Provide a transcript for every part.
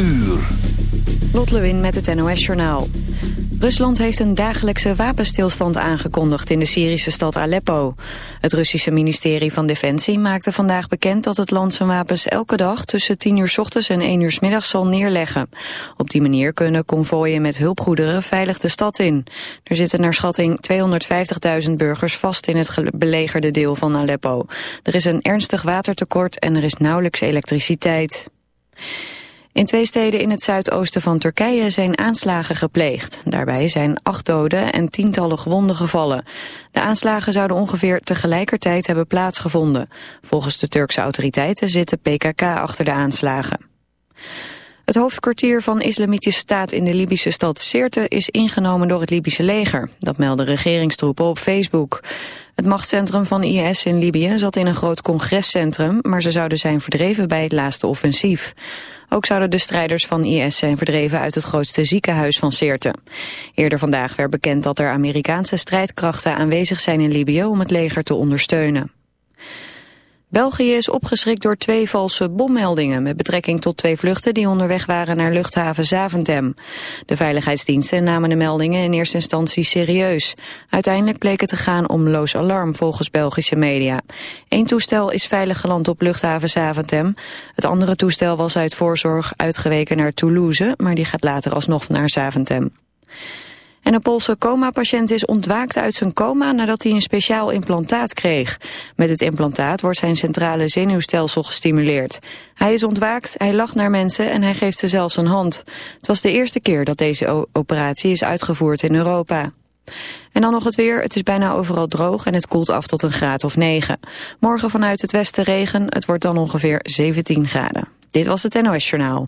uur. Lewin met het NOS-journaal. Rusland heeft een dagelijkse wapenstilstand aangekondigd in de Syrische stad Aleppo. Het Russische ministerie van Defensie maakte vandaag bekend dat het land zijn wapens elke dag tussen 10 uur ochtends en 1 uur middags zal neerleggen. Op die manier kunnen konvooien met hulpgoederen veilig de stad in. Er zitten naar schatting 250.000 burgers vast in het belegerde deel van Aleppo. Er is een ernstig watertekort en er is nauwelijks elektriciteit. In twee steden in het zuidoosten van Turkije zijn aanslagen gepleegd. Daarbij zijn acht doden en tientallen gewonden gevallen. De aanslagen zouden ongeveer tegelijkertijd hebben plaatsgevonden. Volgens de Turkse autoriteiten zit de PKK achter de aanslagen. Het hoofdkwartier van Islamitische Staat in de Libische stad Sirte is ingenomen door het Libische leger. Dat melden regeringstroepen op Facebook. Het machtscentrum van IS in Libië zat in een groot congrescentrum, maar ze zouden zijn verdreven bij het laatste offensief. Ook zouden de strijders van IS zijn verdreven uit het grootste ziekenhuis van Sirte. Eerder vandaag werd bekend dat er Amerikaanse strijdkrachten aanwezig zijn in Libië om het leger te ondersteunen. België is opgeschrikt door twee valse bommeldingen met betrekking tot twee vluchten die onderweg waren naar luchthaven Zaventem. De veiligheidsdiensten namen de meldingen in eerste instantie serieus. Uiteindelijk bleek het te gaan om loos alarm volgens Belgische media. Eén toestel is veilig geland op luchthaven Zaventem. Het andere toestel was uit voorzorg uitgeweken naar Toulouse, maar die gaat later alsnog naar Zaventem. En een Poolse coma-patiënt is ontwaakt uit zijn coma nadat hij een speciaal implantaat kreeg. Met het implantaat wordt zijn centrale zenuwstelsel gestimuleerd. Hij is ontwaakt, hij lacht naar mensen en hij geeft ze zelfs een hand. Het was de eerste keer dat deze operatie is uitgevoerd in Europa. En dan nog het weer. Het is bijna overal droog en het koelt af tot een graad of 9. Morgen vanuit het westen regen. Het wordt dan ongeveer 17 graden. Dit was het NOS Journaal.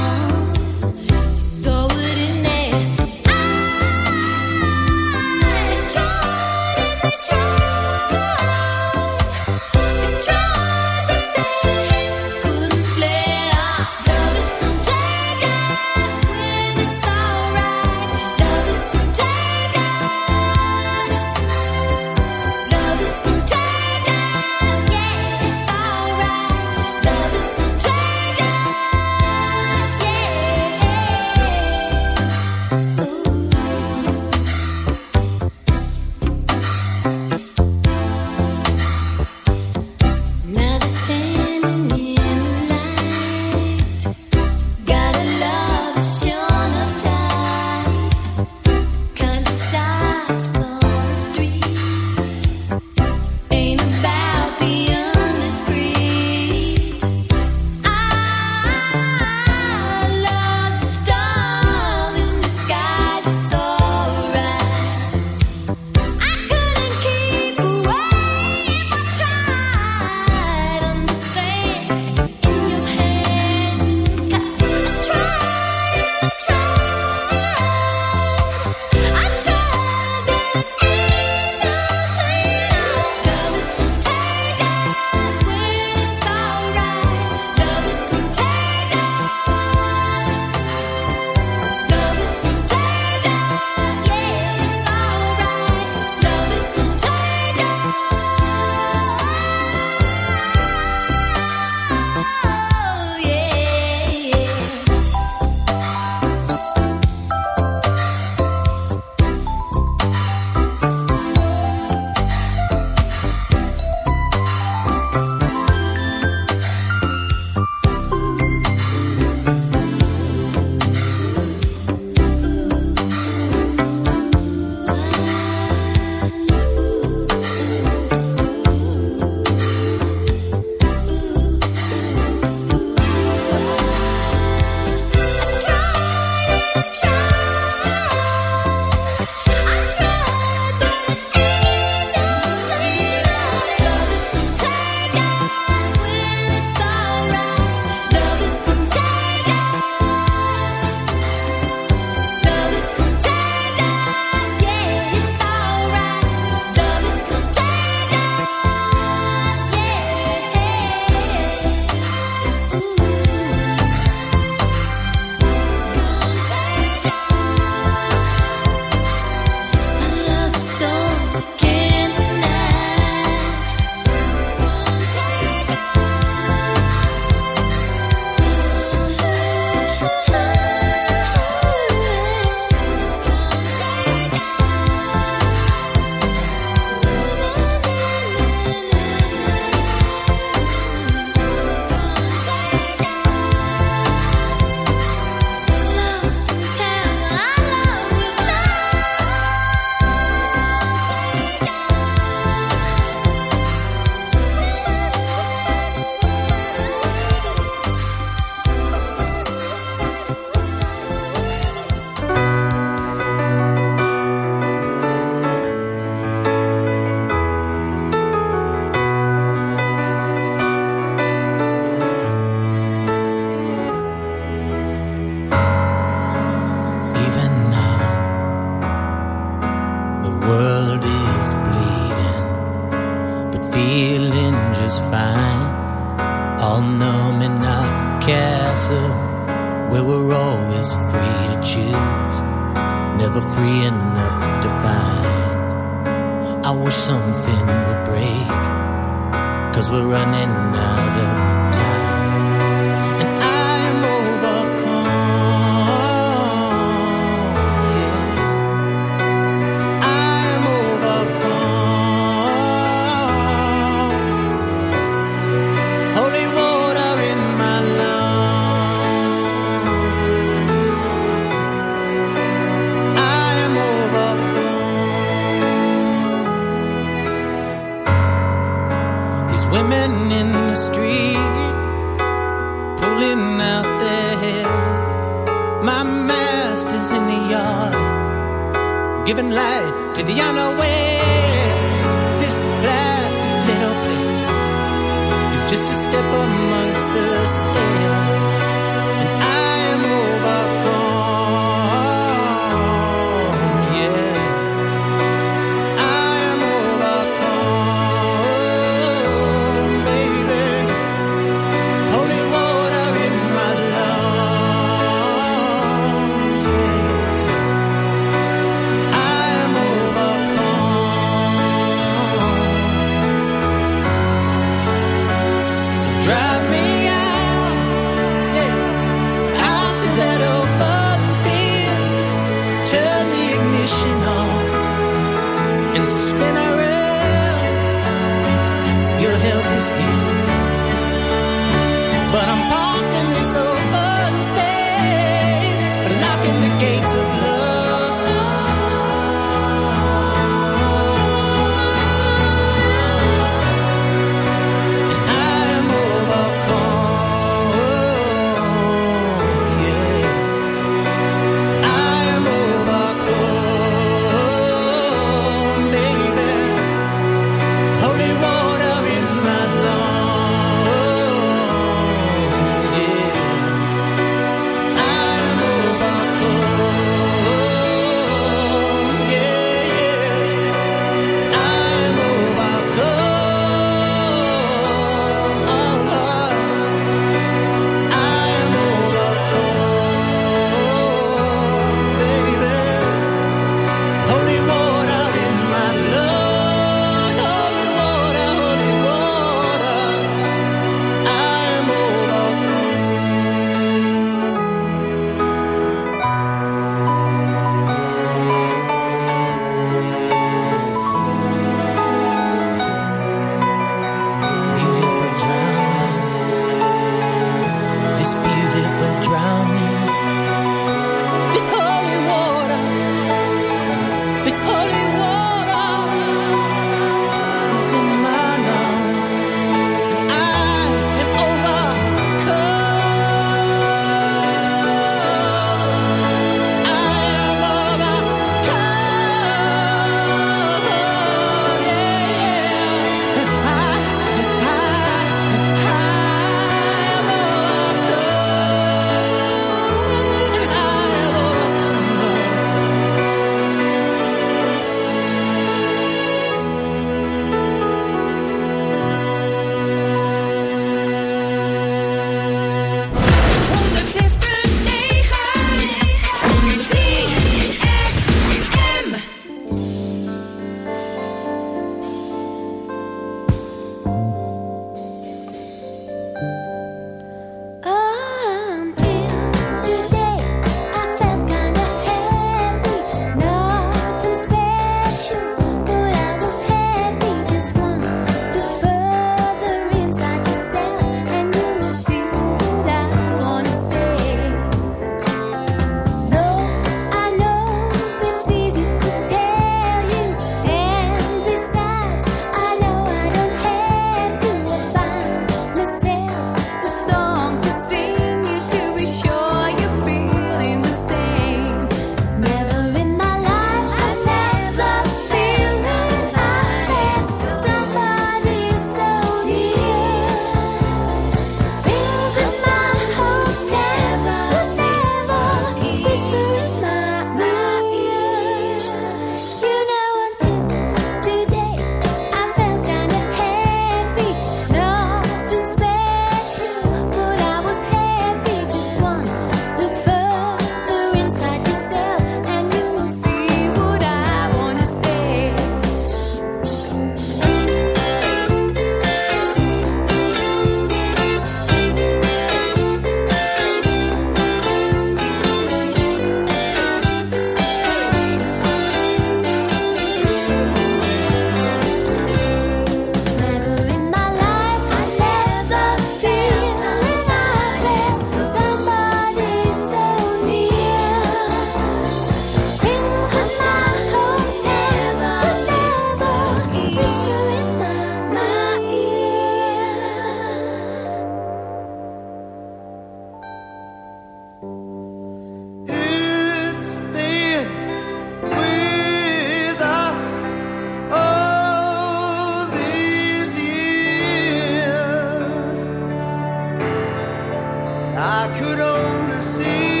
I could only see.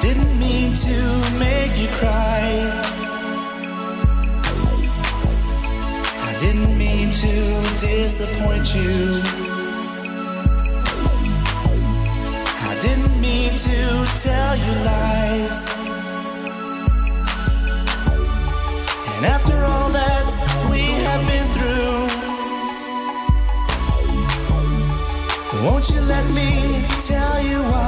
Didn't mean to make you cry. I didn't mean to disappoint you. I didn't mean to tell you lies. And after all that we have been through, won't you let me tell you why?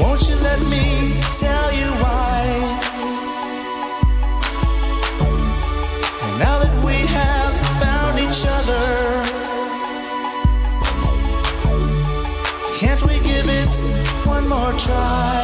Won't you let me tell you why? And now that we have found each other, can't we give it one more try?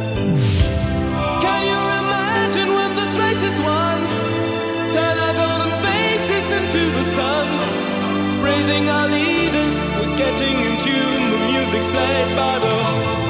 Praising our leaders, we're getting in tune. The music's played by the,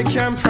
I can not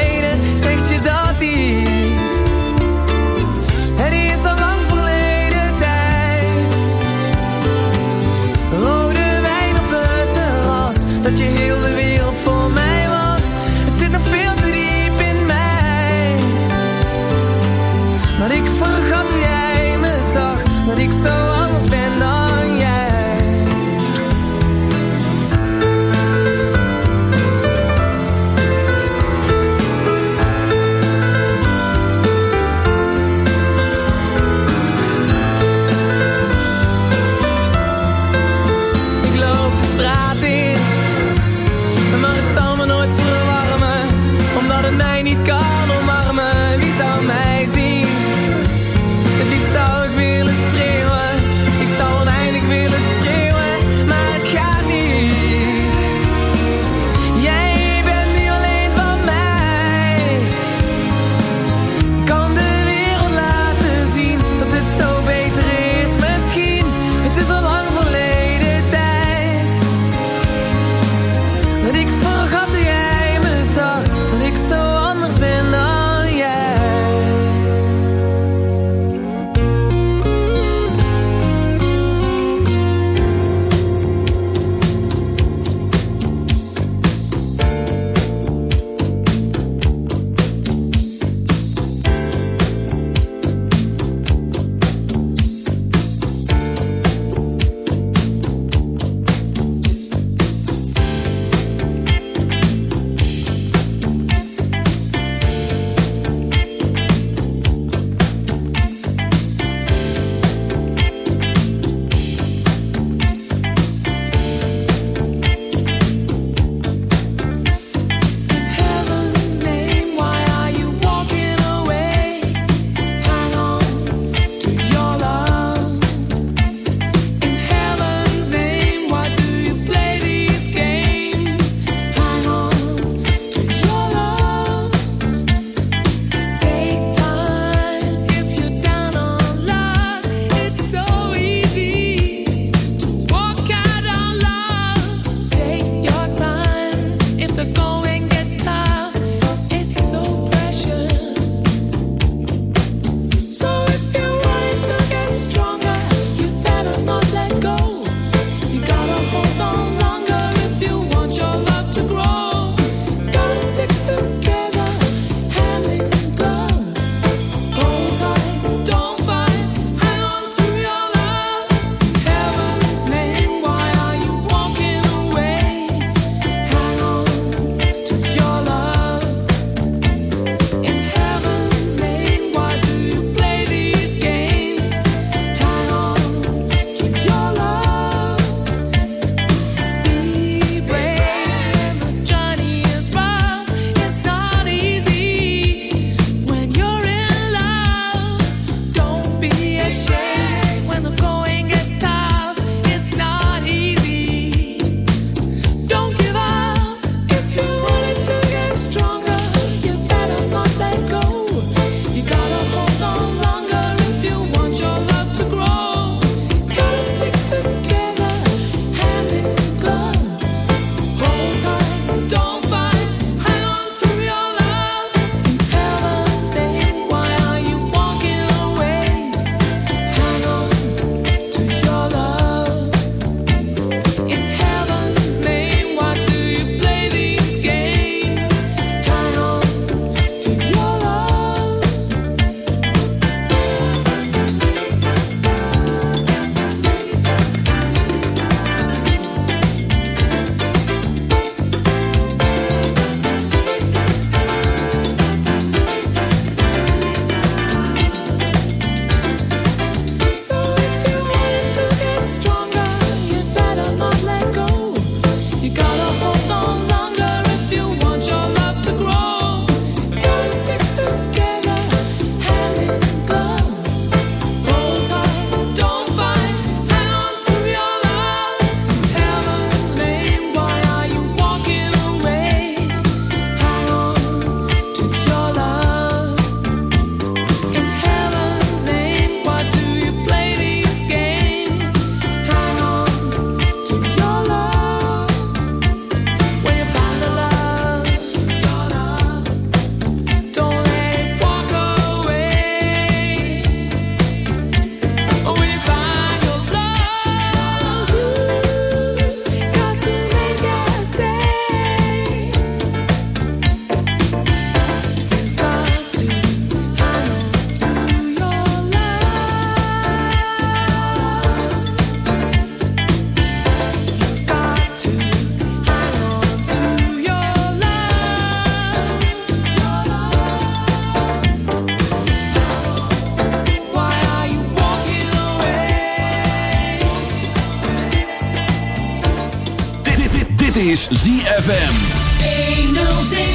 Is ZFM.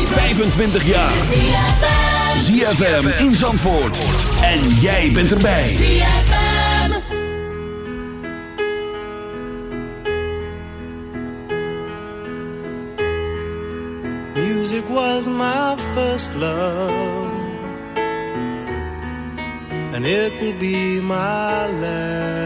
25 jaar. ZFM in Zandvoort. En jij bent erbij. ZFM. Music was my first love. And it will be my last.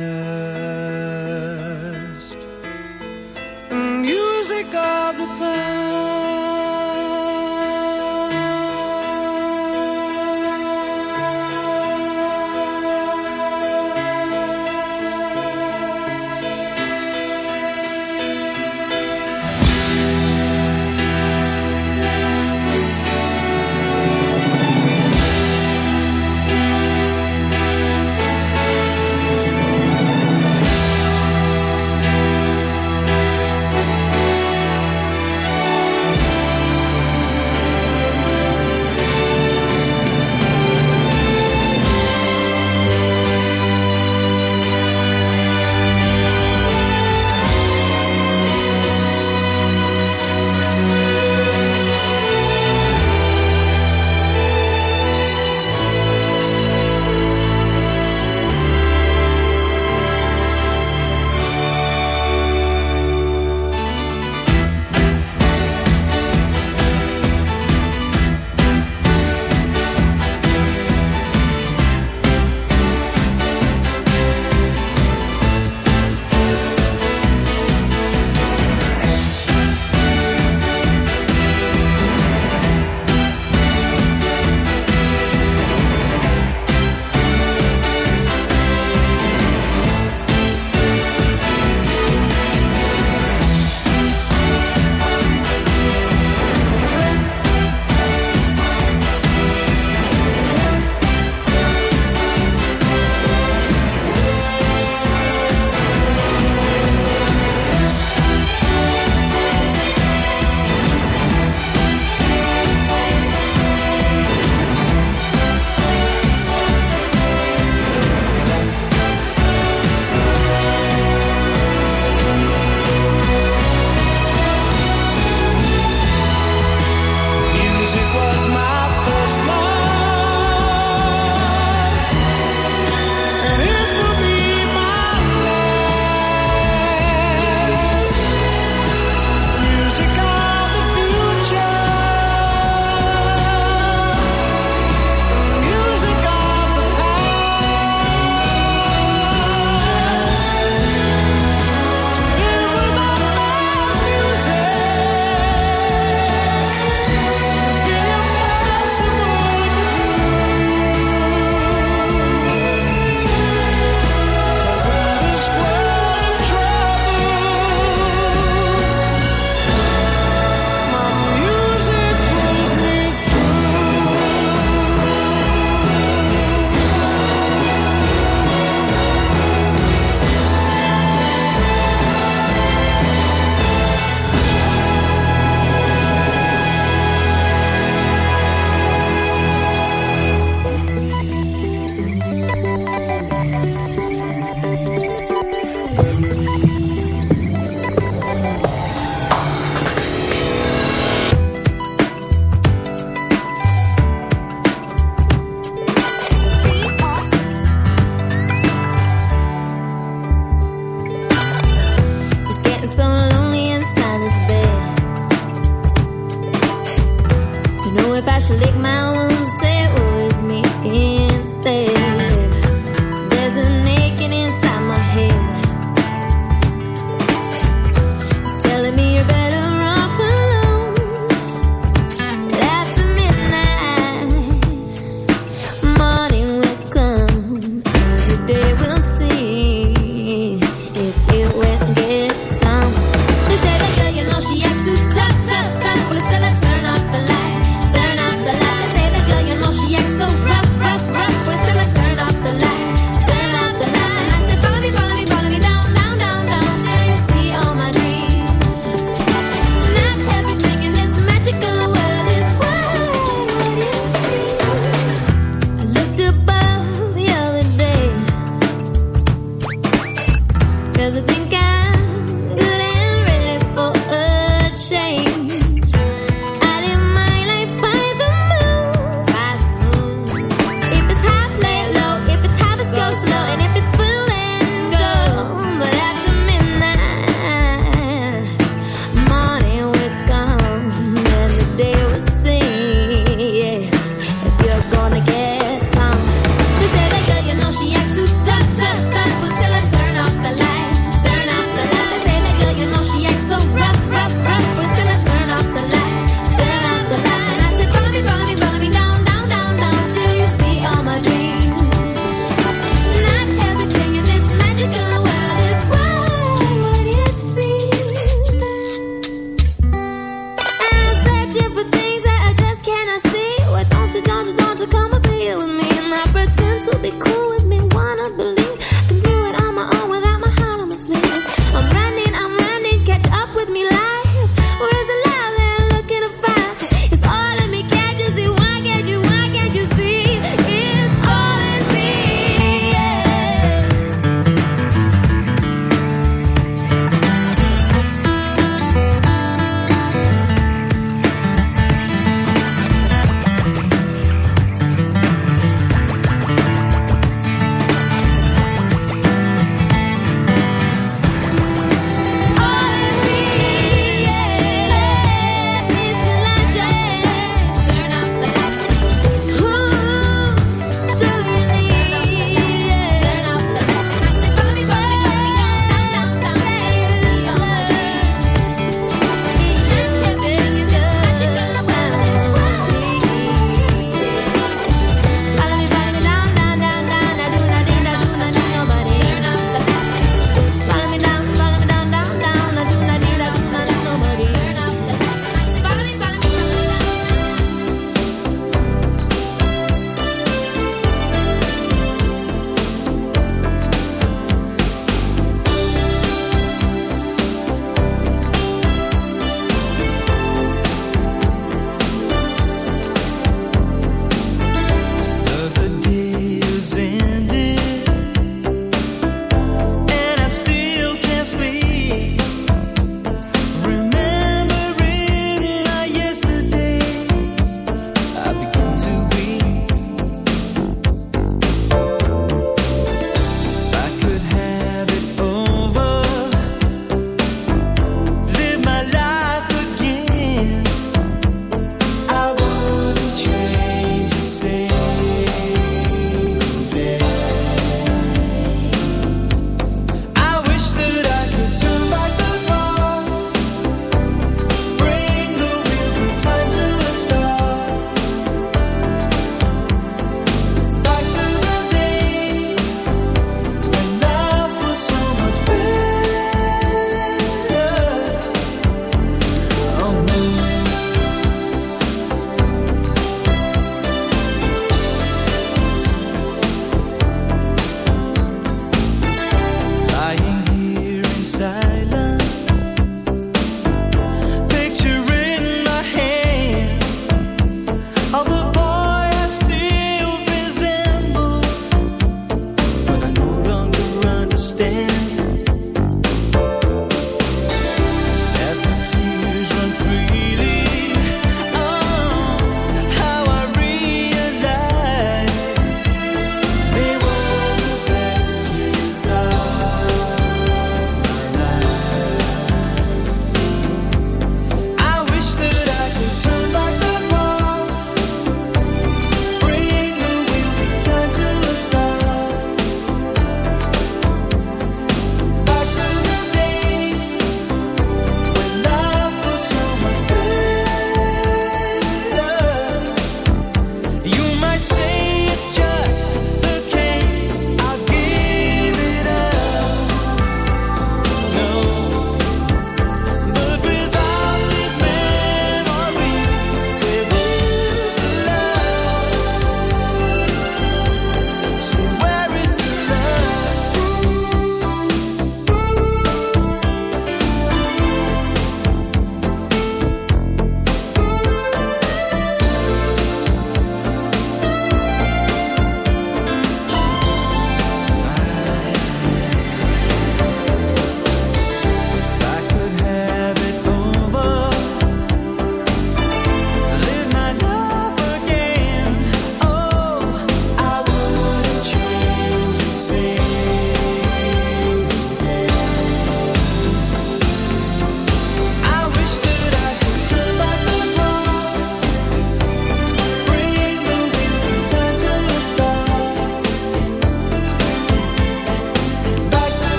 Turn